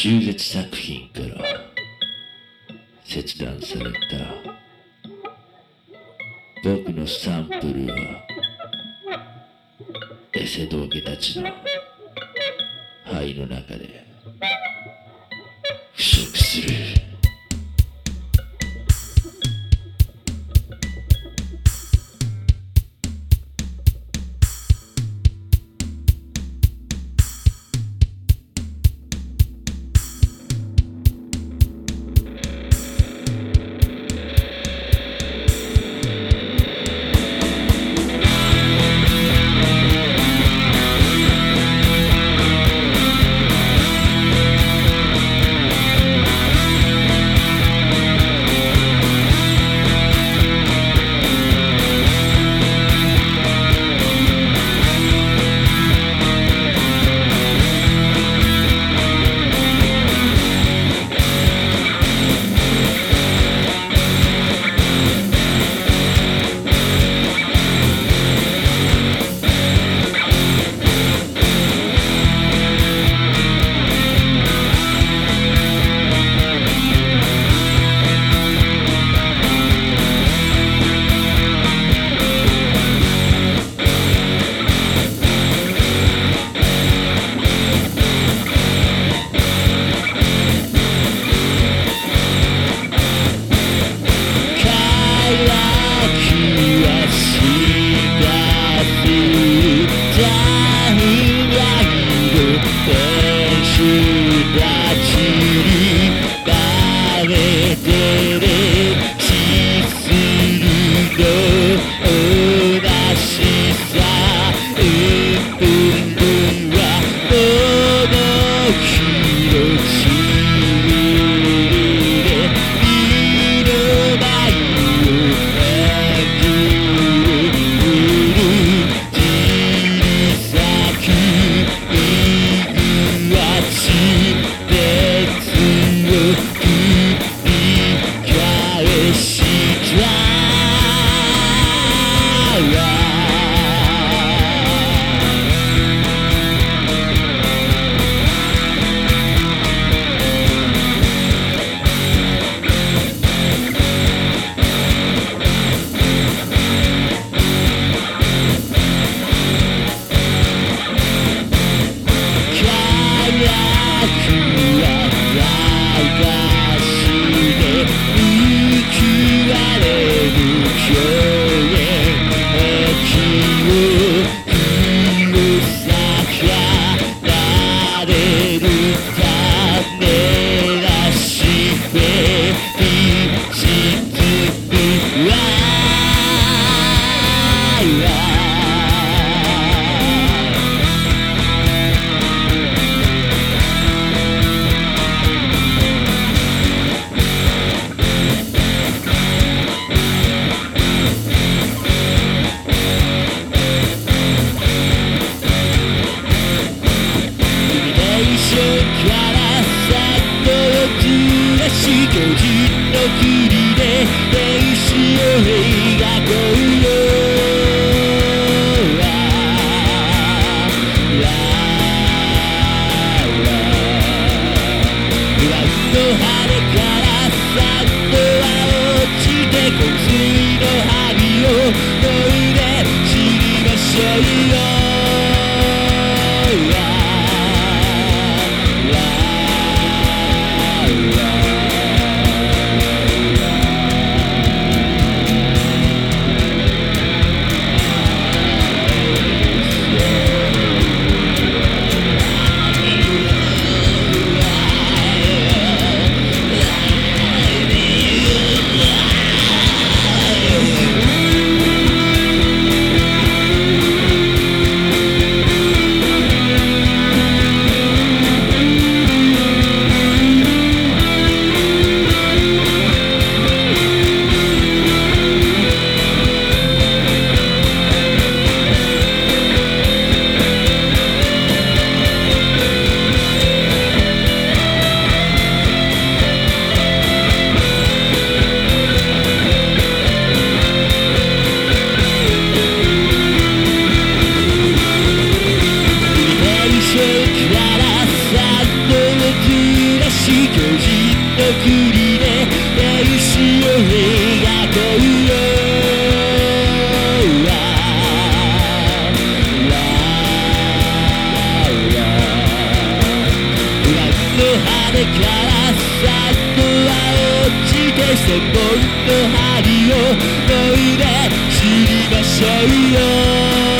中絶作品から切断された。僕のサンプルはエセ道家たちの肺の中で。とときりで電子を描こうよララララッと羽からさっとは落ちてこずりで大しを描こうよの羽からさっとは落ちてそこと針をトイで知りましょうよ